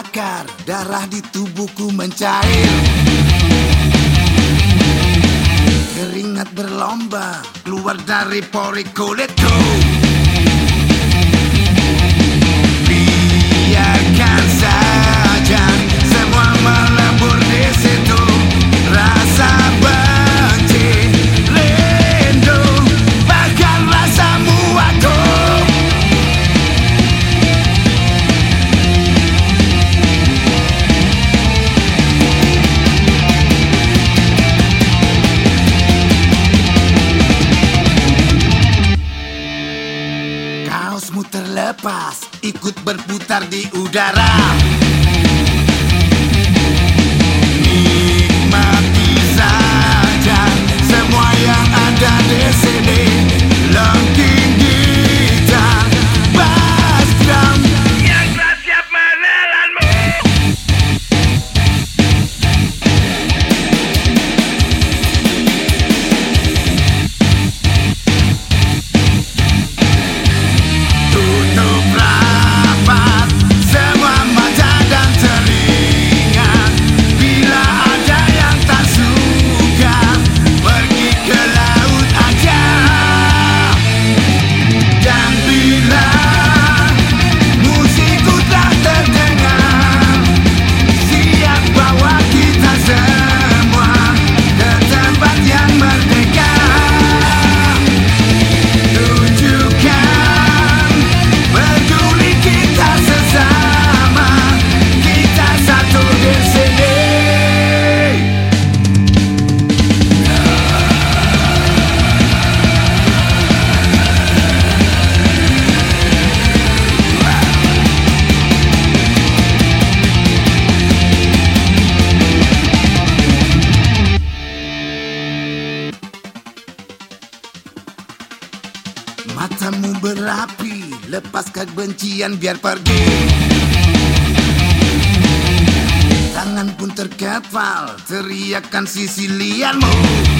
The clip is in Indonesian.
terbakar, darah di tubuhku mencair. Keringat berlomba keluar dari pori kulitku. napas Ikut berputar di udara. Matamu berapi Lepaskan kebencian biar pergi. Tangan pun terkepal Teriakan sisi lianmu.